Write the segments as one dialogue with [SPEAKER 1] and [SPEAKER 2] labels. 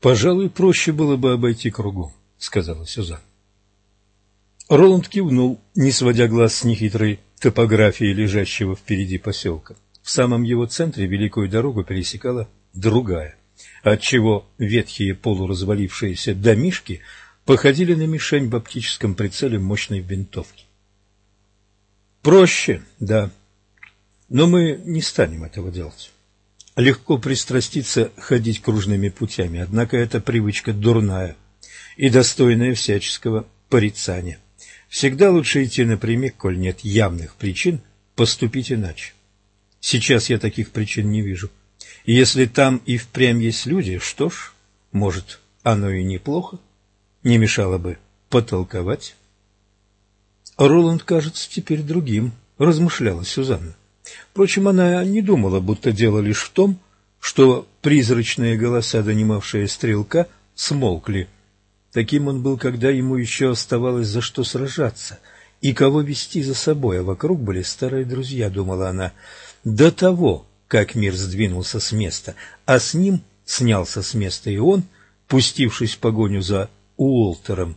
[SPEAKER 1] Пожалуй, проще было бы обойти кругом, сказала Сюзан. Роланд кивнул, не сводя глаз с нехитрой топографии лежащего впереди поселка. В самом его центре великую дорогу пересекала другая, отчего ветхие полуразвалившиеся домишки походили на мишень в оптическом прицеле мощной винтовки. Проще, да, но мы не станем этого делать. Легко пристраститься ходить кружными путями, однако эта привычка дурная и достойная всяческого порицания. Всегда лучше идти напрямик, коль нет явных причин поступить иначе. Сейчас я таких причин не вижу. Если там и впрямь есть люди, что ж, может, оно и неплохо, не мешало бы потолковать. Роланд кажется теперь другим, размышляла Сюзанна. Впрочем, она не думала, будто дело лишь в том, что призрачные голоса, донимавшие стрелка, смолкли. Таким он был, когда ему еще оставалось за что сражаться и кого вести за собой, а вокруг были старые друзья, думала она, до того, как мир сдвинулся с места, а с ним снялся с места и он, пустившись в погоню за Уолтером,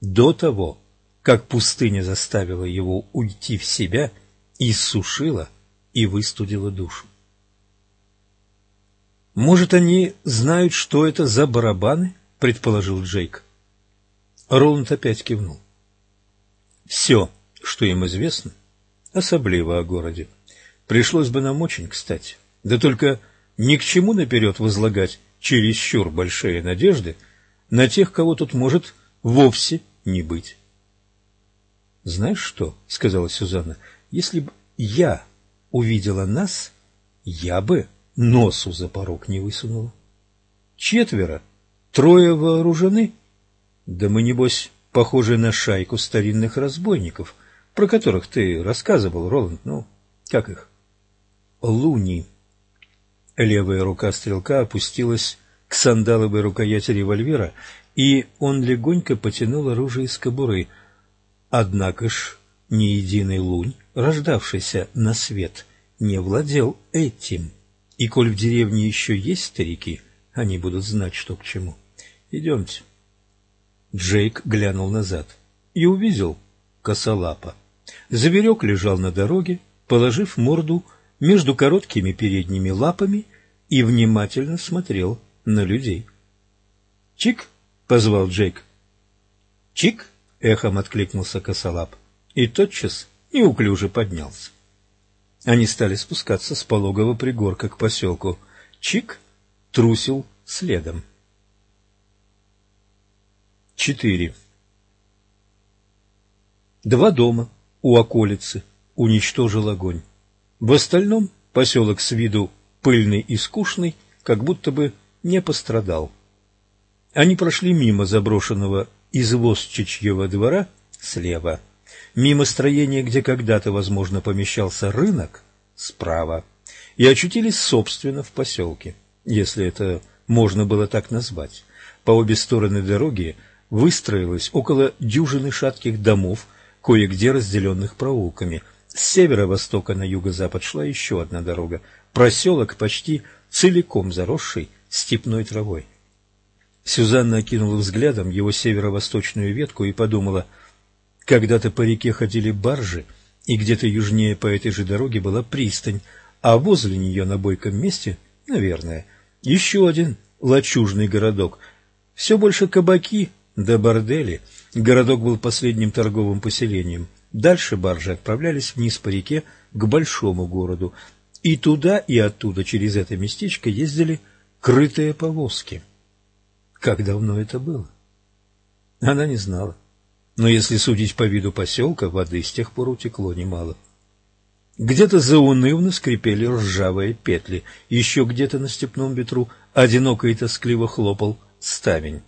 [SPEAKER 1] до того, как пустыня заставила его уйти в себя и сушила и выстудила душу. «Может, они знают, что это за барабаны?» — предположил Джейк. Роланд опять кивнул. «Все, что им известно, особливо о городе, пришлось бы нам очень кстати. Да только ни к чему наперед возлагать чересчур большие надежды на тех, кого тут может вовсе не быть». «Знаешь что?» — сказала Сюзанна. «Если бы я увидела нас, я бы носу за порог не высунула. Четверо, трое вооружены. Да мы, небось, похожи на шайку старинных разбойников, про которых ты рассказывал, Роланд. Ну, как их? Луни. Левая рука стрелка опустилась к сандаловой рукояти револьвера, и он легонько потянул оружие из кобуры. Однако ж ни единый лунь рождавшийся на свет, не владел этим. И коль в деревне еще есть старики, они будут знать, что к чему. Идемте. Джейк глянул назад и увидел косолапа. Зверек лежал на дороге, положив морду между короткими передними лапами и внимательно смотрел на людей. «Чик!» — позвал Джейк. «Чик!» — эхом откликнулся косолап. И тотчас неуклюже поднялся. Они стали спускаться с пологого пригорка к поселку. Чик трусил следом. Четыре. Два дома у околицы уничтожил огонь. В остальном поселок с виду пыльный и скучный, как будто бы не пострадал. Они прошли мимо заброшенного извозчичьего двора слева – мимо строения, где когда-то, возможно, помещался рынок, справа, и очутились, собственно, в поселке, если это можно было так назвать. По обе стороны дороги выстроилось около дюжины шатких домов, кое-где разделенных проулками. С северо-востока на юго-запад шла еще одна дорога, проселок почти целиком заросший степной травой. Сюзанна окинула взглядом его северо-восточную ветку и подумала — когда-то по реке ходили баржи, и где-то южнее по этой же дороге была пристань, а возле нее на бойком месте, наверное, еще один лачужный городок. Все больше кабаки да бордели. Городок был последним торговым поселением. Дальше баржи отправлялись вниз по реке к большому городу. И туда, и оттуда через это местечко ездили крытые повозки. Как давно это было? Она не знала но если судить по виду поселка, воды с тех пор утекло немало. Где-то заунывно скрипели ржавые петли, еще где-то на степном ветру одиноко и тоскливо хлопал ставень.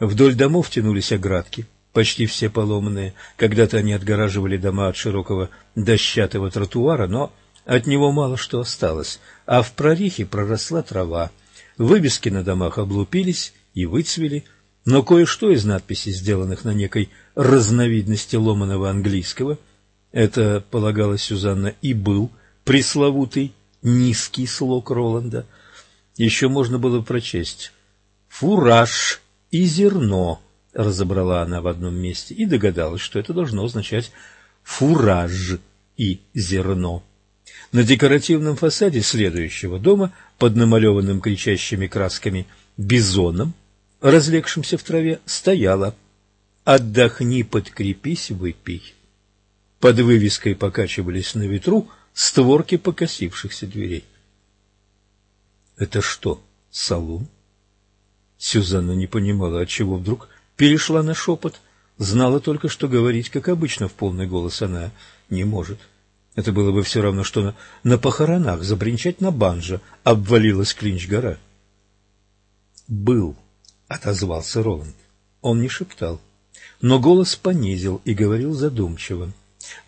[SPEAKER 1] Вдоль домов тянулись оградки, почти все поломанные. Когда-то они отгораживали дома от широкого дощатого тротуара, но от него мало что осталось, а в прорехе проросла трава. Вывески на домах облупились и выцвели, но кое-что из надписей, сделанных на некой разновидности ломаного английского, это, полагала Сюзанна, и был пресловутый низкий слог Роланда, еще можно было прочесть фураж и зерно, разобрала она в одном месте и догадалась, что это должно означать фураж и зерно. На декоративном фасаде следующего дома под намалеванным кричащими красками бизоном, разлегшимся в траве, стояла «Отдохни, подкрепись, выпей». Под вывеской покачивались на ветру створки покосившихся дверей. «Это что, салон?» Сюзанна не понимала, отчего вдруг перешла на шепот. Знала только, что говорить, как обычно, в полный голос она не может. Это было бы все равно, что на, на похоронах забринчать на банджо обвалилась Клинч-гора. «Был», — отозвался Роланд. Он не шептал, но голос понизил и говорил задумчиво.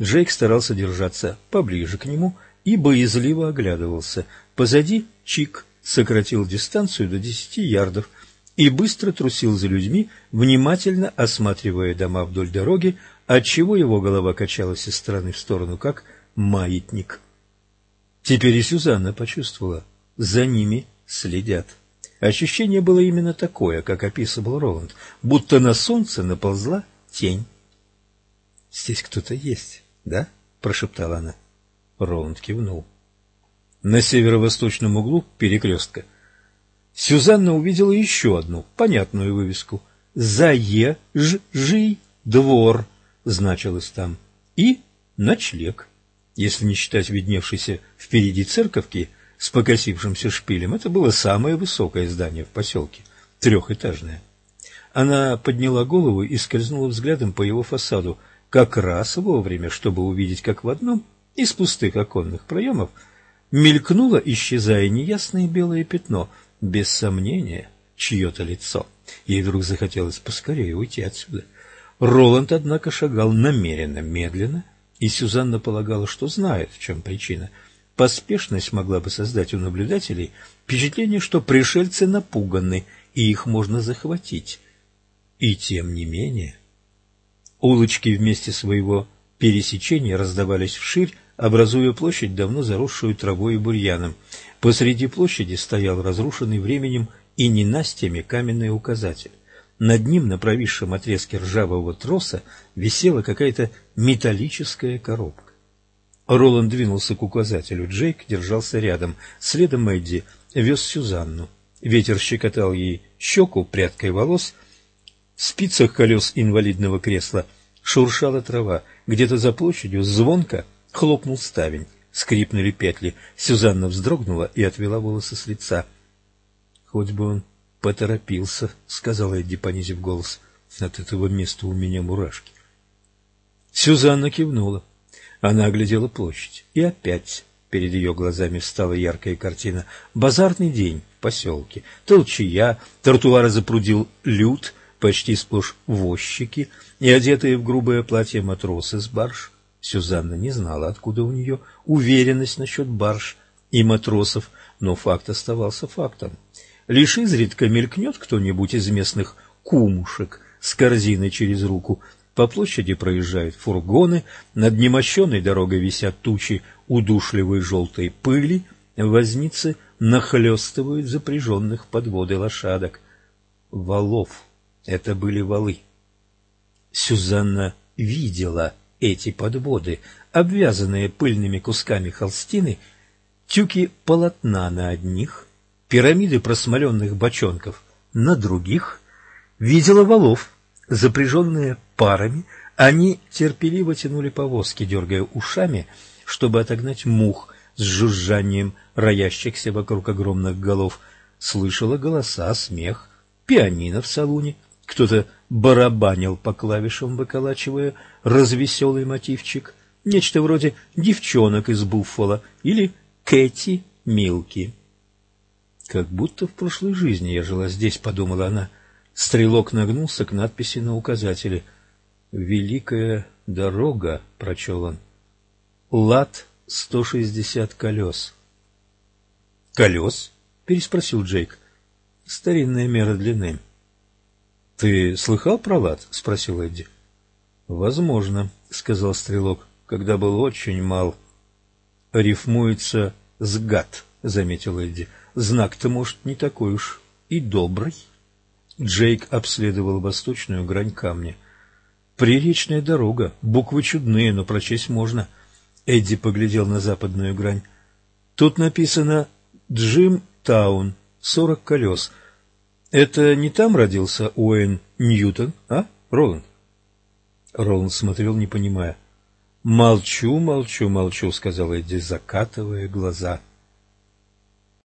[SPEAKER 1] Джейк старался держаться поближе к нему и боязливо оглядывался. Позади Чик сократил дистанцию до десяти ярдов и быстро трусил за людьми, внимательно осматривая дома вдоль дороги, отчего его голова качалась из стороны в сторону, как маятник. Теперь и Сюзанна почувствовала, за ними следят. Ощущение было именно такое, как описывал Роланд, будто на солнце наползла тень. — Здесь кто-то есть, да? — прошептала она. Роланд кивнул. На северо-восточном углу перекрестка Сюзанна увидела еще одну понятную вывеску. «Заезжий двор» значилось там. И ночлег. Если не считать видневшейся впереди церковки с покосившимся шпилем, это было самое высокое здание в поселке, трехэтажное. Она подняла голову и скользнула взглядом по его фасаду, как раз вовремя, чтобы увидеть, как в одном из пустых оконных проемов мелькнуло, исчезая неясное белое пятно, без сомнения, чье-то лицо. Ей вдруг захотелось поскорее уйти отсюда. Роланд, однако, шагал намеренно медленно, и Сюзанна полагала, что знает, в чем причина. Поспешность могла бы создать у наблюдателей впечатление, что пришельцы напуганы, и их можно захватить. И тем не менее... Улочки вместе своего пересечения раздавались вширь, образуя площадь, давно заросшую травой и бурьяном. Посреди площади стоял разрушенный временем и ненастьями каменный указатель. Над ним на провисшем отрезке ржавого троса висела какая-то металлическая коробка. Роланд двинулся к указателю, Джейк держался рядом, следом Эдди вез Сюзанну. Ветер щекотал ей щеку прядкой волос, в спицах колес инвалидного кресла шуршала трава, где-то за площадью звонко хлопнул ставень, скрипнули петли. Сюзанна вздрогнула и отвела волосы с лица. Хоть бы он поторопился, — сказала Эдди, понизив голос. От этого места у меня мурашки. Сюзанна кивнула. Она оглядела площадь. И опять перед ее глазами встала яркая картина. Базарный день в поселке. Толчая, тротуары запрудил люд, почти сплошь возчики и одетые в грубое платье матросы с барж. Сюзанна не знала, откуда у нее уверенность насчет барж и матросов, но факт оставался фактом. Лишь изредка мелькнет кто-нибудь из местных кумушек с корзиной через руку. По площади проезжают фургоны, над немощенной дорогой висят тучи удушливой желтой пыли, возницы нахлестывают запряженных подводы лошадок. Валов. Это были валы. Сюзанна видела эти подводы, обвязанные пыльными кусками холстины, тюки полотна на одних, пирамиды просмоленных бочонков на других, видела валов, запряженные парами, они терпеливо тянули повозки, дергая ушами, чтобы отогнать мух с жужжанием роящихся вокруг огромных голов. Слышала голоса, смех, пианино в салуне, кто-то барабанил по клавишам, выколачивая развеселый мотивчик, нечто вроде девчонок из Буффало или Кэти Милки. Как будто в прошлой жизни я жила здесь, подумала она. Стрелок нагнулся к надписи на указателе. «Великая дорога», — прочел он. «Лад сто шестьдесят колес». «Колес?» — переспросил Джейк. «Старинная мера длины». «Ты слыхал про лад?» — спросил Эдди. «Возможно», — сказал Стрелок, — «когда был очень мал». «Рифмуется с гад», — заметил Эдди. Знак-то, может, не такой уж и добрый. Джейк обследовал восточную грань камня. «Приречная дорога. Буквы чудные, но прочесть можно». Эдди поглядел на западную грань. «Тут написано «Джим Таун», сорок колес». Это не там родился Уэйн Ньютон, а, Роланд? Роланд смотрел, не понимая. «Молчу, молчу, молчу», — сказал Эдди, закатывая глаза.